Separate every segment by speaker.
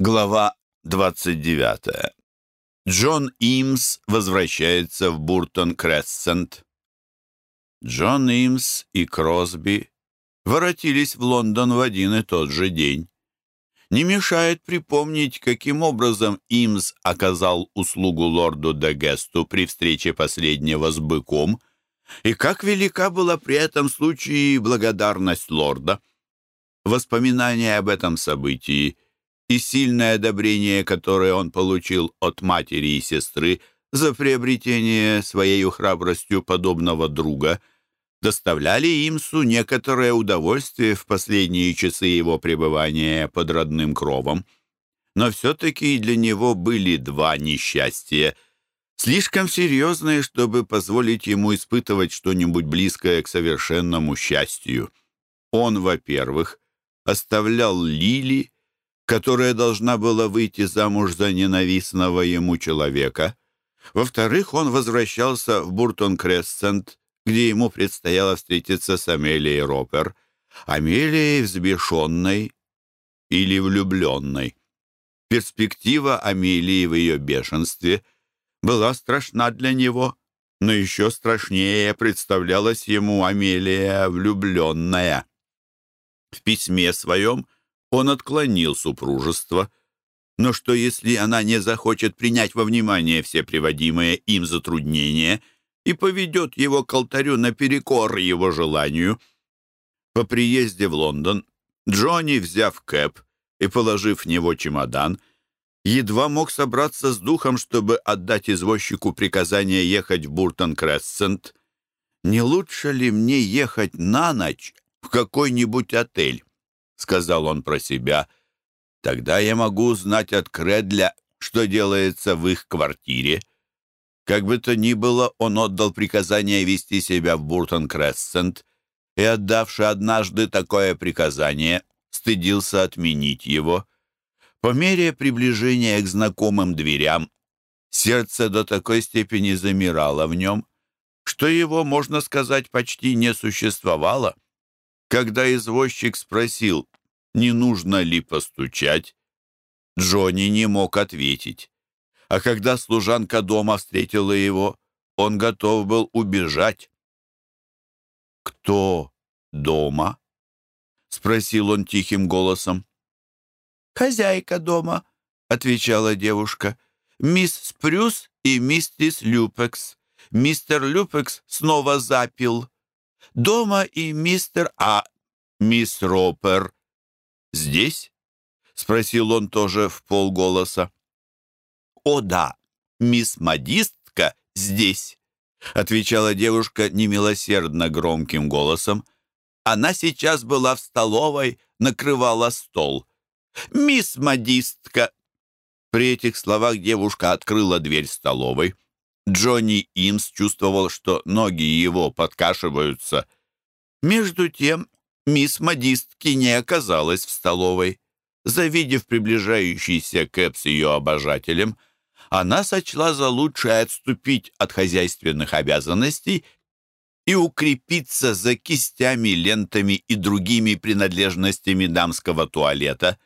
Speaker 1: Глава 29. Джон Имс возвращается в Буртон-Крессент. Джон Имс и Кросби воротились в Лондон в один и тот же день. Не мешает припомнить, каким образом Имс оказал услугу лорду Дегесту при встрече последнего с быком, и как велика была при этом случае благодарность лорда. Воспоминания об этом событии – и сильное одобрение, которое он получил от матери и сестры за приобретение своей храбростью подобного друга, доставляли Имсу некоторое удовольствие в последние часы его пребывания под родным кровом. Но все-таки для него были два несчастья, слишком серьезные, чтобы позволить ему испытывать что-нибудь близкое к совершенному счастью. Он, во-первых, оставлял Лили, которая должна была выйти замуж за ненавистного ему человека. Во-вторых, он возвращался в Буртон-Крессент, где ему предстояло встретиться с Амелией Ропер, Амелией взбешенной или влюбленной. Перспектива Амелии в ее бешенстве была страшна для него, но еще страшнее представлялась ему Амелия влюбленная. В письме своем он отклонил супружество. Но что, если она не захочет принять во внимание все приводимые им затруднения и поведет его к алтарю наперекор его желанию? По приезде в Лондон Джонни, взяв кэп и положив в него чемодан, едва мог собраться с духом, чтобы отдать извозчику приказание ехать в Буртон-Крессент. «Не лучше ли мне ехать на ночь в какой-нибудь отель?» — сказал он про себя. «Тогда я могу узнать от Кредля, что делается в их квартире». Как бы то ни было, он отдал приказание вести себя в Буртон-Крессент и, отдавши однажды такое приказание, стыдился отменить его. По мере приближения к знакомым дверям сердце до такой степени замирало в нем, что его, можно сказать, почти не существовало. Когда извозчик спросил, не нужно ли постучать, Джонни не мог ответить. А когда служанка дома встретила его, он готов был убежать. «Кто дома?» — спросил он тихим голосом. «Хозяйка дома», — отвечала девушка. «Мисс Спрюс и миссис Люпекс. Мистер Люпекс снова запил. Дома и мистер А. Мисс Ропер здесь?» — спросил он тоже в полголоса. «О да, мисс Модистка здесь», — отвечала девушка немилосердно громким голосом. Она сейчас была в столовой, накрывала стол. «Мисс Модистка!» При этих словах девушка открыла дверь столовой. Джонни Имс чувствовал, что ноги его подкашиваются. Между тем мисс Модистки не оказалась в столовой. Завидев приближающийся Кэп с ее обожателем, она сочла за лучшее отступить от хозяйственных обязанностей и укрепиться за кистями, лентами и другими принадлежностями дамского туалета.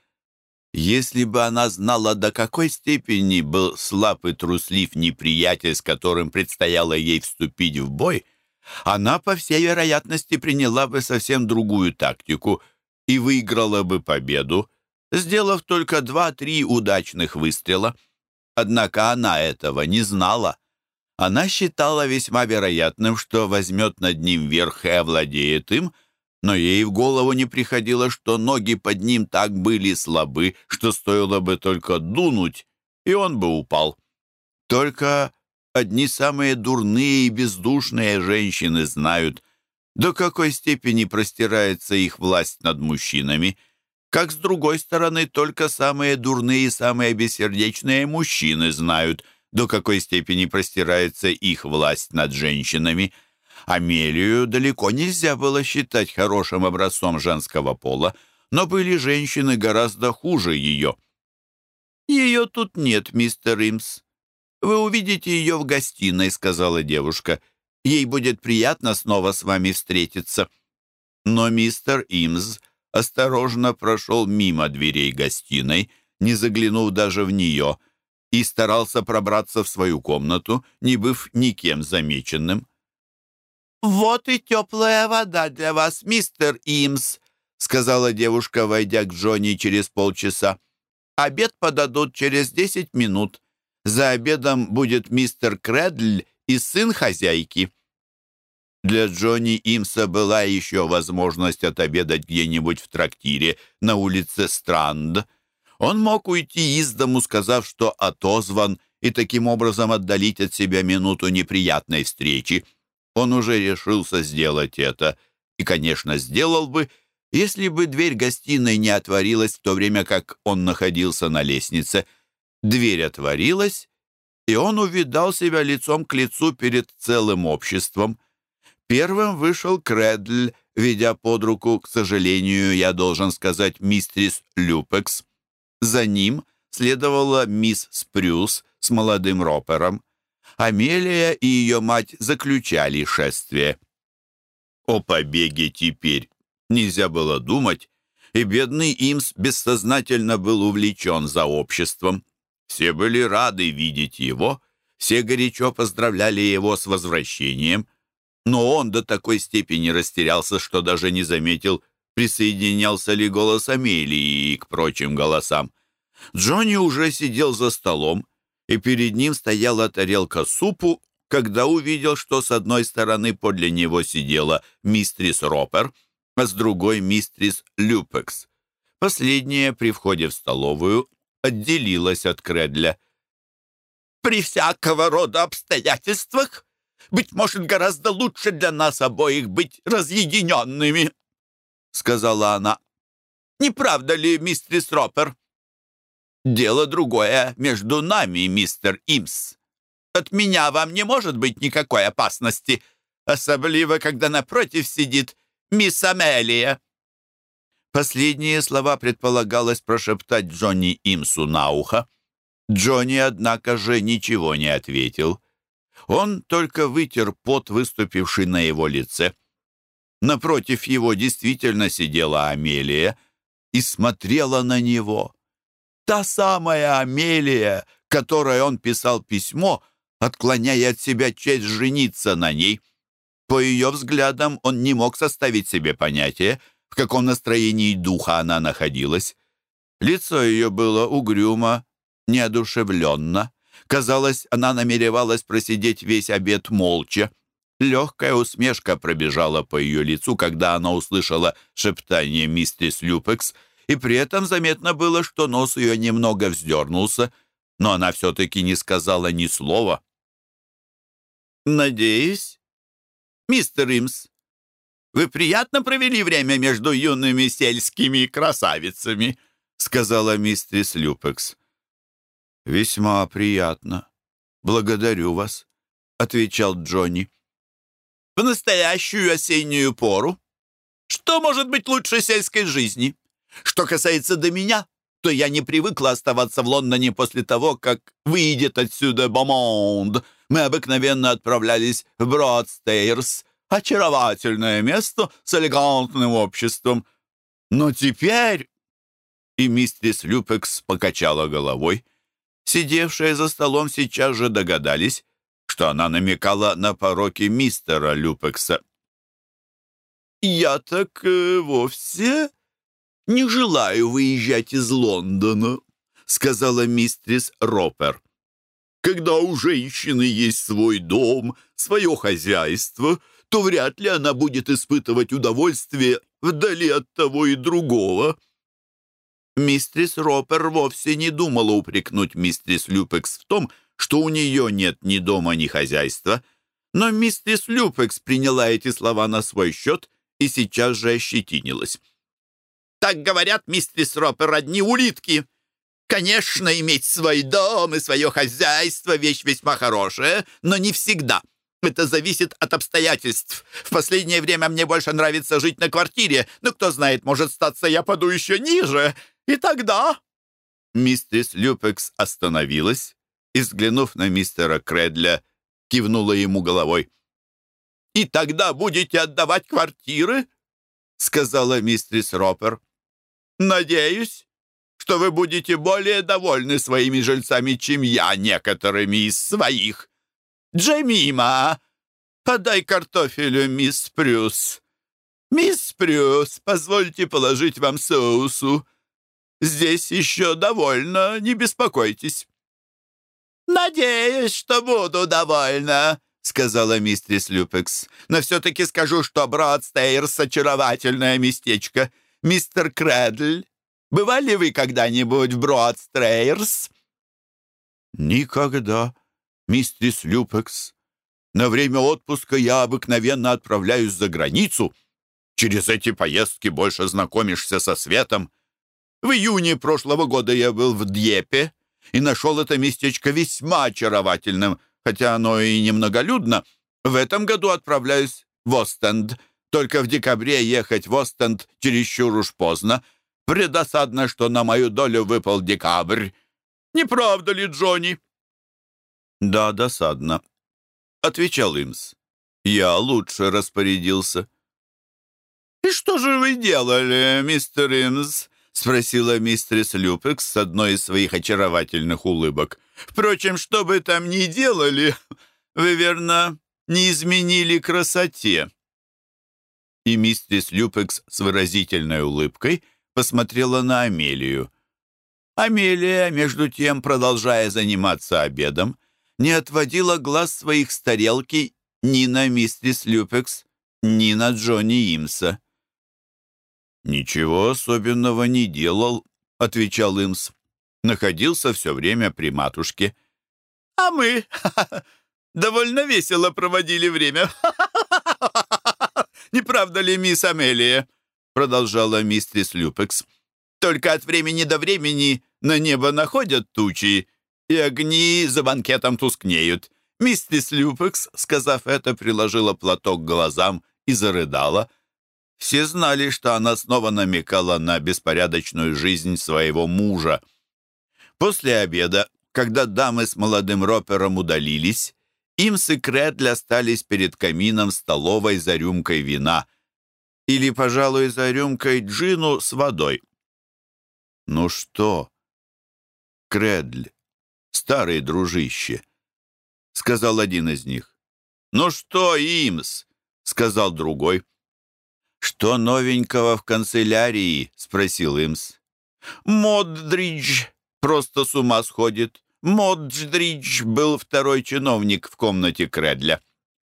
Speaker 1: Если бы она знала, до какой степени был слаб и труслив неприятель, с которым предстояло ей вступить в бой, она, по всей вероятности, приняла бы совсем другую тактику и выиграла бы победу, сделав только два-три удачных выстрела. Однако она этого не знала. Она считала весьма вероятным, что возьмет над ним верх и овладеет им, но ей в голову не приходило, что ноги под ним так были слабы, что стоило бы только дунуть, и он бы упал. Только Одни самые дурные и бездушные женщины знают, до какой степени простирается их власть над мужчинами, как, с другой стороны, только самые дурные и самые бессердечные мужчины знают, до какой степени простирается их власть над женщинами. Амелию далеко нельзя было считать хорошим образцом женского пола, но были женщины гораздо хуже ее. «Ее тут нет, мистер Римс», «Вы увидите ее в гостиной», — сказала девушка. «Ей будет приятно снова с вами встретиться». Но мистер Имс осторожно прошел мимо дверей гостиной, не заглянув даже в нее, и старался пробраться в свою комнату, не быв никем замеченным. «Вот и теплая вода для вас, мистер Имс», сказала девушка, войдя к Джонни через полчаса. «Обед подадут через десять минут. За обедом будет мистер Кредль и сын хозяйки». Для Джонни Имса была еще возможность отобедать где-нибудь в трактире на улице Странд. Он мог уйти из дому, сказав, что отозван, и таким образом отдалить от себя минуту неприятной встречи. Он уже решился сделать это, и, конечно, сделал бы, если бы дверь гостиной не отворилась в то время, как он находился на лестнице. Дверь отворилась, и он увидал себя лицом к лицу перед целым обществом. Первым вышел Кредль, ведя под руку, к сожалению, я должен сказать, мистрис Люпекс. За ним следовала мисс Спрюс с молодым ропером. Амелия и ее мать заключали шествие. О побеге теперь нельзя было думать, и бедный Имс бессознательно был увлечен за обществом. Все были рады видеть его, все горячо поздравляли его с возвращением, но он до такой степени растерялся, что даже не заметил, присоединялся ли голос Амелии к прочим голосам. Джонни уже сидел за столом, и перед ним стояла тарелка супу, когда увидел, что с одной стороны подле него сидела мистрис Ропер, а с другой мистрис Люпекс. Последняя при входе в столовую отделилась от Кредля. «При всякого рода обстоятельствах, быть может, гораздо лучше для нас обоих быть разъединенными», — сказала она. «Не правда ли, мистрис Ропер?» «Дело другое между нами, мистер Имс. От меня вам не может быть никакой опасности, особливо, когда напротив сидит мисс Амелия». Последние слова предполагалось прошептать Джонни Имсу на ухо. Джонни, однако же, ничего не ответил. Он только вытер пот, выступивший на его лице. Напротив его действительно сидела Амелия и смотрела на него. Та самая Амелия, которой он писал письмо, отклоняя от себя честь жениться на ней. По ее взглядам он не мог составить себе понятие, в каком настроении духа она находилась. Лицо ее было угрюмо, неодушевленно. Казалось, она намеревалась просидеть весь обед молча. Легкая усмешка пробежала по ее лицу, когда она услышала шептание мистерс Люпекс, и при этом заметно было, что нос ее немного вздернулся, но она все-таки не сказала ни слова. «Надеюсь, мистер Имс, вы приятно провели время между юными сельскими красавицами», сказала мистерис Люпекс. «Весьма приятно. Благодарю вас», — отвечал Джонни. «В настоящую осеннюю пору? Что может быть лучше сельской жизни? Что касается до меня, то я не привыкла оставаться в Лондоне после того, как выйдет отсюда Бомонд. Мы обыкновенно отправлялись в Бродстейрс, очаровательное место с элегантным обществом. Но теперь...» И мистерис Люпекс покачала головой. Сидевшие за столом сейчас же догадались, что она намекала на пороки мистера Люпекса. «Я так э, вовсе не желаю выезжать из Лондона», — сказала мистрис Ропер. «Когда у женщины есть свой дом, свое хозяйство, то вряд ли она будет испытывать удовольствие вдали от того и другого». Мистрис Ропер вовсе не думала упрекнуть мистрис Люпекс в том, что у нее нет ни дома, ни хозяйства, но мистрис Люпекс приняла эти слова на свой счет и сейчас же ощетинилась. Так говорят, мистерис Роппер, одни улитки. Конечно, иметь свой дом и свое хозяйство — вещь весьма хорошая, но не всегда. Это зависит от обстоятельств. В последнее время мне больше нравится жить на квартире, но кто знает, может статься, я паду еще ниже. И тогда...» Мистерис Люпекс остановилась и, взглянув на мистера Кредля, кивнула ему головой. «И тогда будете отдавать квартиры?» — сказала мистерис Роппер. Надеюсь, что вы будете более довольны своими жильцами, чем я некоторыми из своих. Джемима, подай картофелю, мисс Прюс. Мисс Прюс, позвольте положить вам соусу. Здесь еще довольно, не беспокойтесь». «Надеюсь, что буду довольна», — сказала мистерис Люпекс. «Но все-таки скажу, что Бродстейрс — очаровательное местечко. Мистер Крэдль, бывали вы когда-нибудь в Бродстейрс?»
Speaker 2: «Никогда, мистерис Люпекс. На время отпуска я обыкновенно отправляюсь за границу. Через эти поездки больше знакомишься со светом. В июне прошлого года я был в Дьепе и нашел это местечко весьма очаровательным, хотя оно и немноголюдно. В этом году отправляюсь в Остенд. Только в декабре ехать в Остенд чересчур уж поздно. Предосадно, что на мою долю выпал декабрь. Не правда ли, Джонни?»
Speaker 1: «Да, досадно», — отвечал Имс. «Я лучше распорядился». «И что же вы делали, мистер Имс?» — спросила мистерис Люпекс с одной из своих очаровательных улыбок. «Впрочем, что бы там ни делали, вы, верно, не изменили красоте». И мистерис Люпекс с выразительной улыбкой посмотрела на Амелию. Амелия, между тем, продолжая заниматься обедом, не отводила глаз своих с тарелки ни на мистерис Люпекс, ни на Джонни Имса. «Ничего особенного не делал», — отвечал Имс. Находился все время при матушке. «А мы довольно весело проводили время. Не правда ли, мисс Амелия?» Продолжала мистерис Люпекс. «Только от времени до времени на небо находят тучи, и огни за банкетом тускнеют. Мистерис Люпекс, сказав это, приложила платок к глазам и зарыдала — все знали, что она снова намекала на беспорядочную жизнь своего мужа. После обеда, когда дамы с молодым ропером удалились, Имс и Кредль остались перед камином столовой за рюмкой вина. Или, пожалуй, за рюмкой джину с водой. «Ну что, Кредль, старый дружище?» — сказал один из них. «Ну что, Имс?» — сказал другой. «Что новенького в канцелярии?» — спросил Имс. «Модридж просто с ума сходит. Модридж был второй чиновник в комнате Кредля.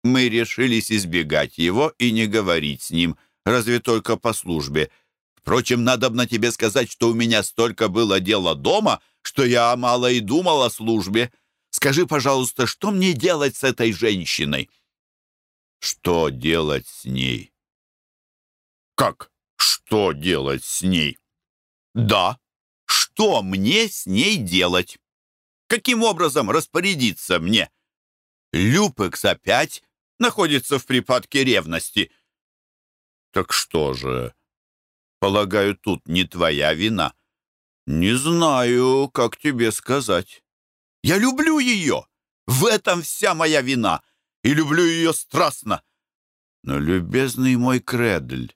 Speaker 1: Мы решились избегать его и не говорить с ним, разве только по службе. Впрочем, надо бы на тебе сказать, что у меня столько было дела дома, что я мало и думал о службе. Скажи, пожалуйста, что мне делать с этой женщиной?» «Что делать с ней?» Как? Что делать с ней? Да. Что мне с ней делать? Каким образом распорядиться мне? Люпекс опять находится в припадке ревности. Так что же? Полагаю, тут не твоя вина. Не знаю, как тебе сказать. Я люблю ее. В этом вся моя вина. И люблю ее страстно. Но, любезный мой Кредль,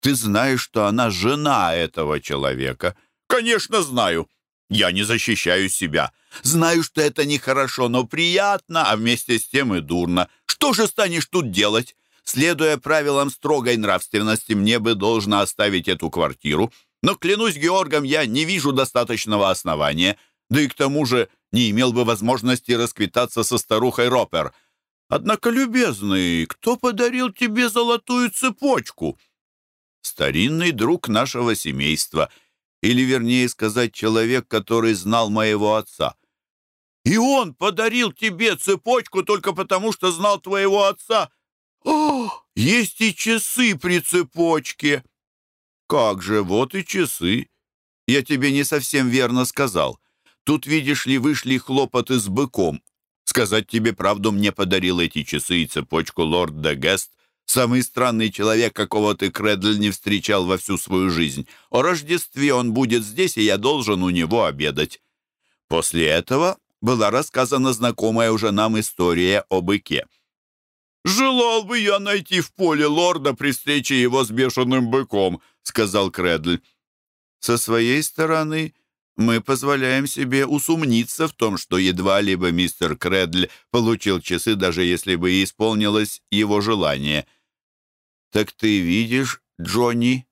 Speaker 1: ты знаешь, что она жена этого человека. Конечно, знаю. Я не защищаю себя. Знаю, что это нехорошо, но приятно, а вместе с тем и дурно. Что же станешь тут делать? Следуя правилам строгой нравственности, мне бы должно оставить эту квартиру. Но, клянусь Георгом, я не вижу достаточного основания. Да и к тому же не имел бы возможности расквитаться со старухой Ропер. Однако, любезный, кто подарил тебе золотую цепочку?» старинный друг нашего семейства, или, вернее сказать, человек, который знал моего отца. И он подарил тебе цепочку только потому, что знал твоего отца. О, есть и часы при цепочке. Как же, вот и часы. Я тебе не совсем верно сказал. Тут, видишь ли, вышли хлопоты с быком. Сказать тебе правду, мне подарил эти часы и цепочку лорд де Гест Самый странный человек, какого ты, Кредль, не встречал во всю свою жизнь. О Рождестве он будет здесь, и я должен у него обедать». После этого была рассказана знакомая уже нам история о быке. «Желал бы я найти в поле лорда при встрече его с бешеным быком», — сказал Кредль. Со своей стороны, мы позволяем себе усомниться в том, что едва ли бы мистер Кредль получил часы, даже если бы и исполнилось его желание. «Так ты видишь, Джонни?»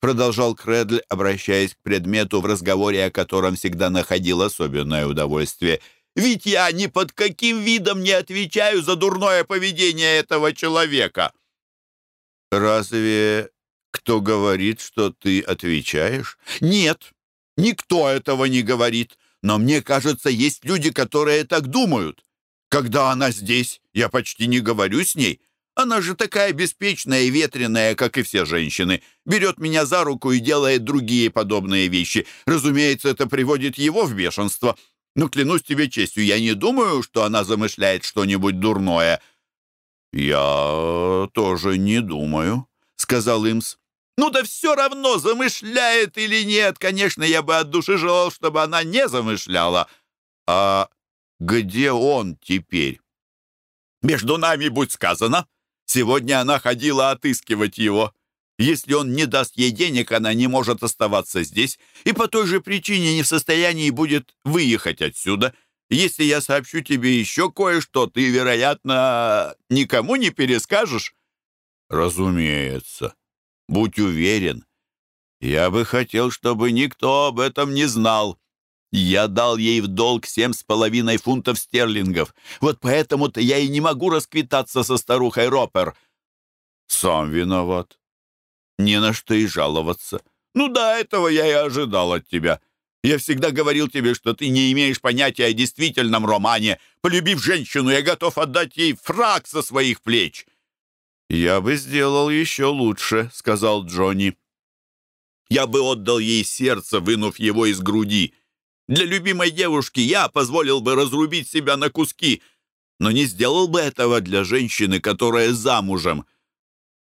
Speaker 1: Продолжал Кредль, обращаясь к предмету, в разговоре о котором всегда находил особенное удовольствие. «Ведь я ни под каким видом не отвечаю за дурное поведение этого человека!» «Разве кто говорит, что ты отвечаешь?» «Нет, никто этого не говорит. Но мне кажется, есть люди, которые так думают. Когда она здесь, я почти не говорю с ней. Она же такая беспечная и ветреная, как и все женщины. Берет меня за руку и делает другие подобные вещи. Разумеется, это приводит его в бешенство. Но клянусь тебе честью, я не думаю, что она замышляет что-нибудь дурное». «Я тоже не думаю», — сказал Имс. Ну да все равно, замышляет или нет. Конечно, я бы от души желал, чтобы она не замышляла. А где он теперь? Между нами, будь сказано, сегодня она ходила отыскивать его. Если он не даст ей денег, она не может оставаться здесь и по той же причине не в состоянии будет выехать отсюда. Если я сообщу тебе еще кое-что, ты, вероятно, никому не перескажешь. Разумеется. Будь уверен, я бы хотел, чтобы никто об этом не знал. Я дал ей в долг семь с половиной фунтов стерлингов. Вот поэтому-то я и не могу расквитаться со старухой Ропер. Сам виноват. Не на что и жаловаться. Ну да, этого я и ожидал от тебя. Я всегда говорил тебе, что ты не имеешь понятия о действительном романе. Полюбив женщину, я готов отдать ей фраг со своих плеч. «Я бы сделал еще лучше», — сказал Джонни. «Я бы отдал ей сердце, вынув его из груди. Для любимой девушки я позволил бы разрубить себя на куски, но не сделал бы этого для женщины, которая замужем.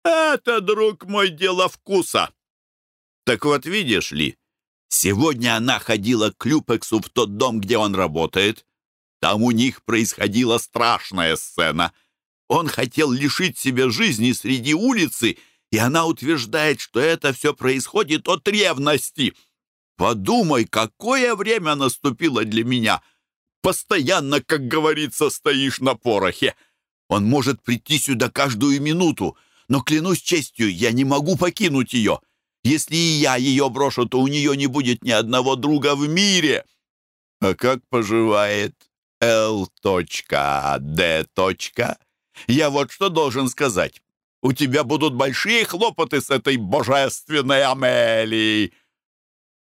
Speaker 1: Это, друг мой, дело вкуса. Так вот, видишь ли, сегодня она ходила к Люпексу в тот дом, где он работает. Там у них происходила страшная сцена — он хотел лишить себя жизни среди улицы, и она утверждает, что это все происходит от ревности. Подумай, какое время наступило для меня. Постоянно, как говорится, стоишь на порохе. Он может прийти сюда каждую минуту, но, клянусь честью, я не могу покинуть ее. Если и я ее брошу, то у нее не будет ни одного друга в мире. А как поживает Л.Д. Я вот что должен сказать. У тебя будут большие хлопоты с этой божественной Амелией.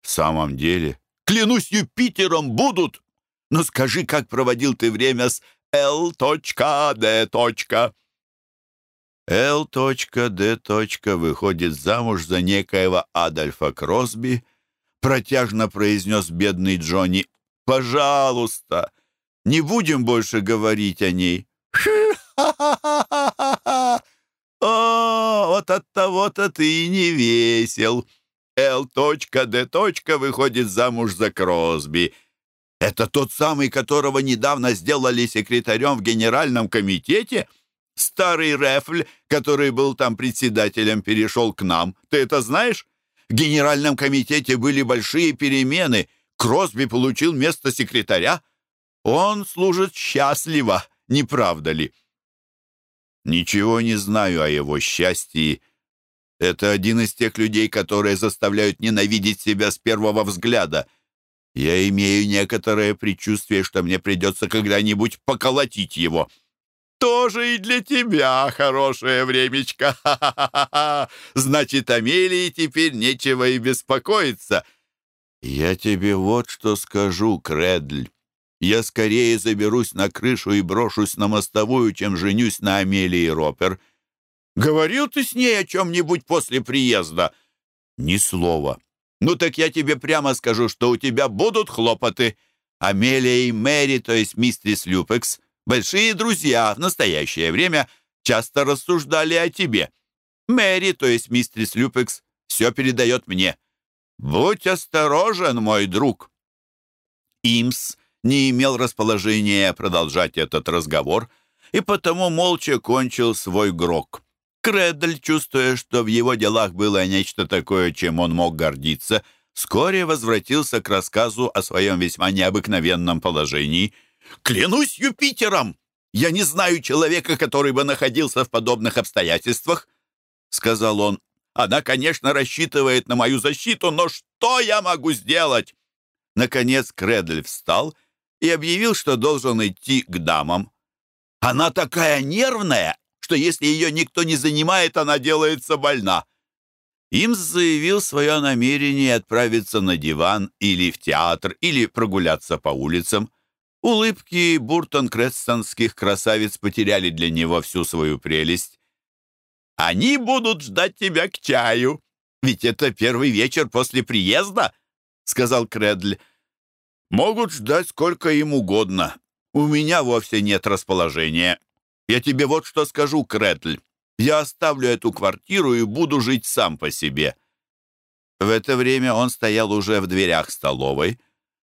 Speaker 1: В самом деле, клянусь Юпитером, будут. Но скажи, как проводил ты время с Л.Д. Л.Д. выходит замуж за некоего Адольфа Кросби, протяжно произнес бедный Джонни. «Пожалуйста, не будем больше говорить о ней». «Ха-ха-ха-ха-ха! О, вот от того-то ты и не весел. Л.Д. выходит замуж за Кросби. Это тот самый, которого недавно сделали секретарем в генеральном комитете?» Старый Рефль, который был там председателем, перешел к нам. Ты это знаешь? В генеральном комитете были большие перемены. Кросби получил место секретаря. Он служит счастливо, не правда ли? Ничего не знаю о его счастье. Это один из тех людей, которые заставляют ненавидеть себя с первого взгляда. Я имею некоторое предчувствие, что мне придется когда-нибудь поколотить его. Тоже и для тебя хорошее времечко. Значит, Амелии теперь нечего и беспокоиться. Я тебе вот что скажу, Кредль. Я скорее заберусь на крышу и брошусь на мостовую, чем женюсь на Амелии Ропер. Говорил ты с ней о чем-нибудь после приезда? Ни слова. Ну так я тебе прямо скажу, что у тебя будут хлопоты. Амелия и Мэри, то есть мистерис Люпекс, большие друзья в настоящее время часто рассуждали о тебе. Мэри, то есть мистерис Люпекс, все передает мне. Будь осторожен, мой друг. Имс не имел расположения продолжать этот разговор и потому молча кончил свой грок. Кредль, чувствуя, что в его делах было нечто такое, чем он мог гордиться, вскоре возвратился к рассказу о своем весьма необыкновенном положении. «Клянусь Юпитером! Я не знаю человека, который бы находился в подобных обстоятельствах», — сказал он. «Она, конечно, рассчитывает на мою защиту, но что я могу сделать?» Наконец Кредль встал и объявил, что должен идти к дамам. «Она такая нервная, что если ее никто не занимает, она делается больна. Им заявил свое намерение отправиться на диван или в театр, или прогуляться по улицам. Улыбки буртон-крестонских красавиц потеряли для него всю свою прелесть. «Они будут ждать тебя к чаю, ведь это первый вечер после приезда», — сказал Кредль. «Могут ждать сколько им угодно. У меня вовсе нет расположения. Я тебе вот что скажу, Кредль. Я оставлю эту квартиру и буду жить сам по себе». В это время он стоял уже в дверях столовой,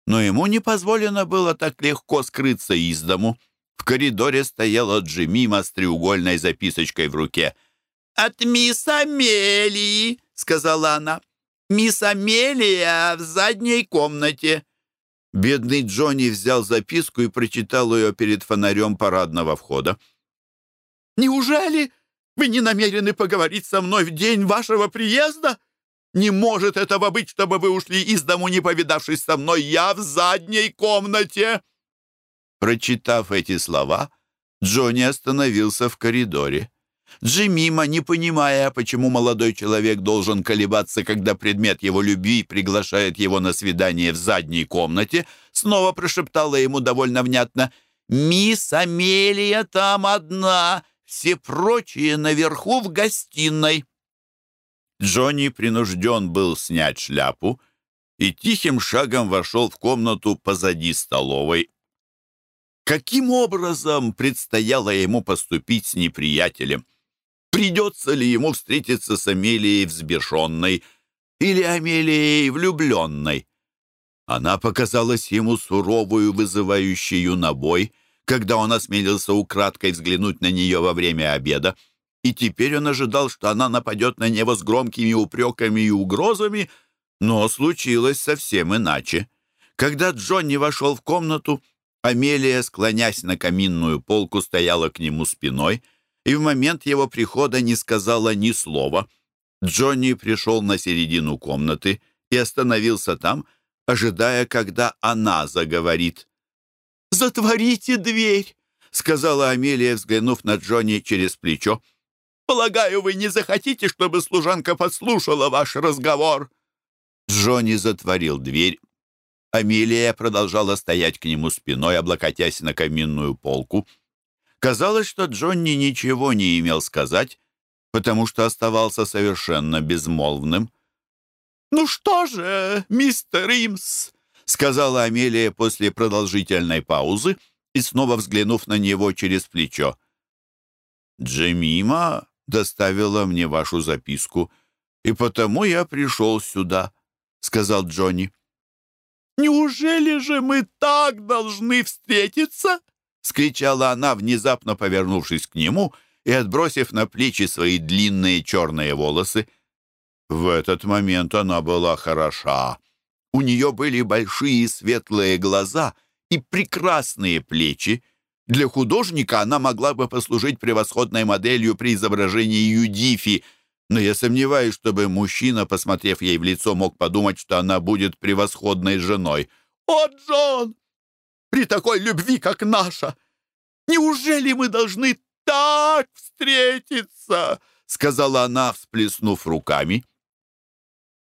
Speaker 1: но ему не позволено было так легко скрыться из дому. В коридоре стояла Джимима с треугольной записочкой в руке. «От мисс Амелии», — сказала она. «Мисс Амелия в задней комнате». Бедный Джонни взял записку и прочитал ее перед фонарем парадного входа. «Неужели вы не намерены поговорить со мной в день вашего приезда? Не может этого быть, чтобы вы ушли из дому, не повидавшись со мной. Я в задней комнате!» Прочитав эти слова, Джонни остановился в коридоре. Джимима, не понимая, почему молодой человек должен колебаться, когда предмет его любви приглашает его на свидание в задней комнате, снова прошептала ему довольно внятно «Мисс Амелия там одна, все прочие наверху в гостиной. Джонни принужден был снять шляпу и тихим шагом вошел в комнату позади столовой. Каким образом предстояло ему поступить с неприятелем? Придется ли ему встретиться с Амелией взбешенной или Амелией влюбленной? Она показалась ему суровую, вызывающую на бой, когда он осмелился украдкой взглянуть на нее во время обеда. И теперь он ожидал, что она нападет на него с громкими упреками и угрозами, но случилось совсем иначе. Когда Джонни вошел в комнату, Амелия, склонясь на каминную полку, стояла к нему спиной и в момент его прихода не сказала ни слова. Джонни пришел на середину комнаты и остановился там, ожидая, когда она заговорит. «Затворите дверь!» — сказала Амелия, взглянув на Джонни через плечо. «Полагаю, вы не захотите, чтобы служанка подслушала ваш разговор?» Джонни затворил дверь. Амелия продолжала стоять к нему спиной, облокотясь на каминную полку. Казалось, что Джонни ничего не имел сказать, потому что оставался совершенно безмолвным. «Ну что же, мистер Римс, сказала Амелия после продолжительной паузы и снова взглянув на него через плечо. «Джемима доставила мне вашу записку, и потому я пришел сюда», — сказал Джонни. «Неужели же мы так должны встретиться?» — скричала она, внезапно повернувшись к нему и отбросив на плечи свои длинные черные волосы. В этот момент она была хороша. У нее были большие светлые глаза и прекрасные плечи. Для художника она могла бы послужить превосходной моделью при изображении Юдифи, но я сомневаюсь, чтобы мужчина, посмотрев ей в лицо, мог подумать, что она будет превосходной женой. «О, Джон! При такой любви, как наша! Неужели мы должны так встретиться?» — сказала она, всплеснув руками.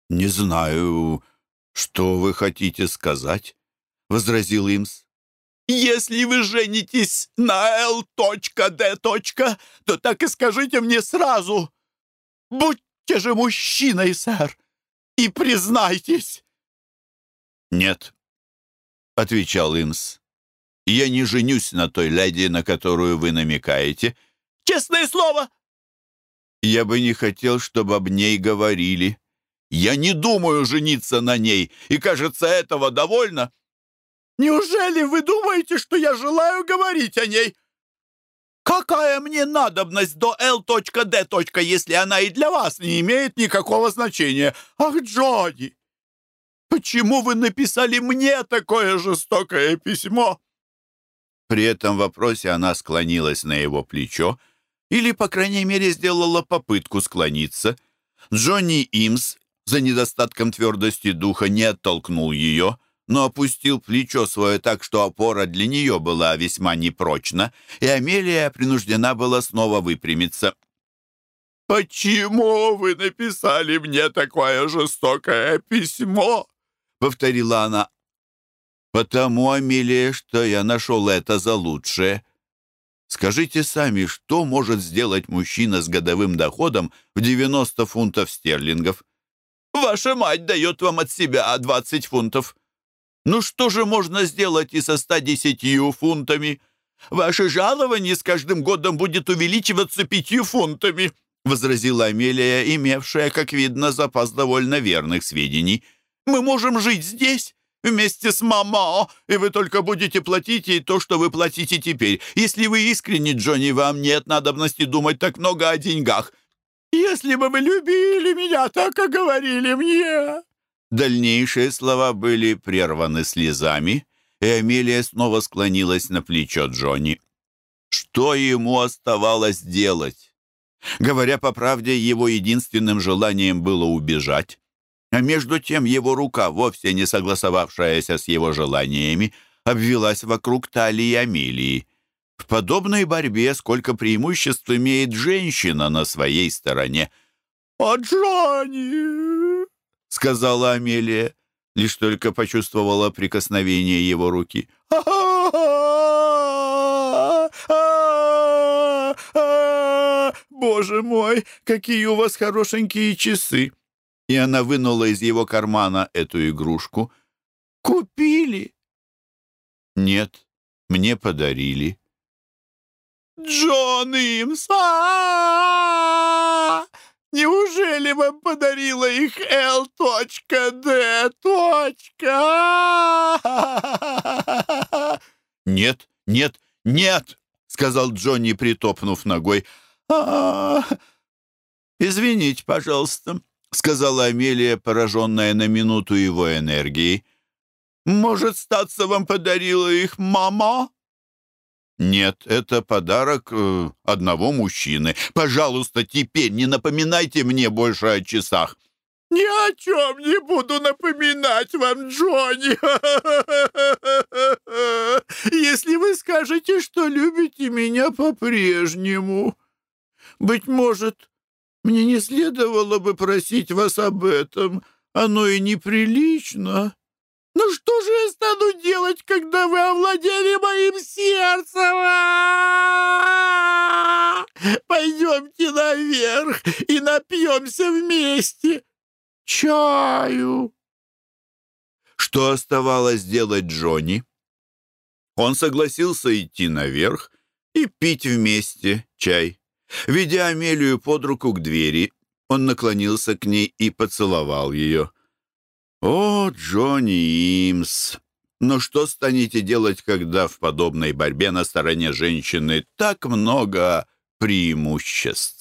Speaker 1: «Не знаю, «Что вы хотите сказать?» — возразил Имс. «Если вы женитесь на Л.Д. то так и скажите мне сразу. Будьте же мужчиной, сэр, и признайтесь». «Нет», — отвечал Имс. «Я не женюсь на той леди, на которую вы намекаете». «Честное слово!» «Я бы не хотел, чтобы об ней говорили». Я не думаю жениться на ней, и, кажется, этого довольно. Неужели вы думаете, что я желаю говорить о ней? Какая мне надобность до L.D. если она и для вас не имеет никакого значения? Ах, Джонни!
Speaker 2: Почему вы написали мне такое жестокое письмо?»
Speaker 1: При этом вопросе она склонилась на его плечо или, по крайней мере, сделала попытку склониться. Джонни Имс за недостатком твердости духа не оттолкнул ее, но опустил плечо свое так, что опора для нее была весьма непрочна, и Амелия принуждена была снова выпрямиться.
Speaker 2: «Почему вы написали мне такое жестокое письмо?» — повторила она.
Speaker 1: «Потому, Амелия, что я нашел это за лучшее. Скажите сами, что может сделать мужчина с годовым доходом в 90 фунтов стерлингов?»
Speaker 2: «Ваша мать дает вам от себя 20 фунтов».
Speaker 1: «Ну что же можно сделать и со 110 фунтами?»
Speaker 2: «Ваше жалование с каждым годом будет увеличиваться пятью фунтами»,
Speaker 1: возразила Амелия, имевшая, как видно, запас довольно верных сведений.
Speaker 2: «Мы можем жить здесь, вместе с мама, и вы только будете платить ей то, что вы платите теперь. Если вы искренне, Джонни, вам нет надобности думать так много о деньгах. Если бы вы любили меня так, как говорили мне...»
Speaker 1: Дальнейшие слова были прерваны слезами, и Амелия снова склонилась на плечо Джонни. Что ему оставалось делать? Говоря по правде, его единственным желанием было убежать. А между тем его рука, вовсе не согласовавшаяся с его желаниями, обвелась вокруг талии Амелии. В подобной борьбе сколько преимуществ имеет женщина на своей стороне.
Speaker 2: «О, Джонни!» — сказала Амелия, лишь только почувствовала прикосновение его руки. «Боже мой, какие у вас хорошенькие часы!»
Speaker 1: и она вынула из его кармана эту игрушку.
Speaker 2: «Купили?»
Speaker 1: «Нет, мне подарили».
Speaker 2: «Джон Имс! А Неужели вам подарила их Л.Д.
Speaker 1: «Нет, нет, нет!» — сказал Джонни, притопнув ногой.
Speaker 2: а Извините, пожалуйста», — сказала Амелия, пораженная на минуту его энергией. «Может, статься вам подарила их мама?»
Speaker 1: «Нет, это подарок э, одного мужчины. Пожалуйста, теперь не напоминайте мне больше о часах».
Speaker 2: «Ни о чем не буду напоминать вам, Джонни, если вы скажете, что любите меня по-прежнему. Быть может, мне не следовало бы просить вас об этом. Оно и неприлично. Но что же я стану делать, когда вы овладели моим сердцем? Пойдемте наверх и напьемся вместе. Чаю.
Speaker 1: Что оставалось делать Джонни? Он согласился идти наверх и пить вместе чай. Ведя Амелию под руку к двери, он наклонился к ней и поцеловал ее. «О, Джонни Имс! Но что станете делать, когда в подобной борьбе на стороне женщины так много преимуществ?»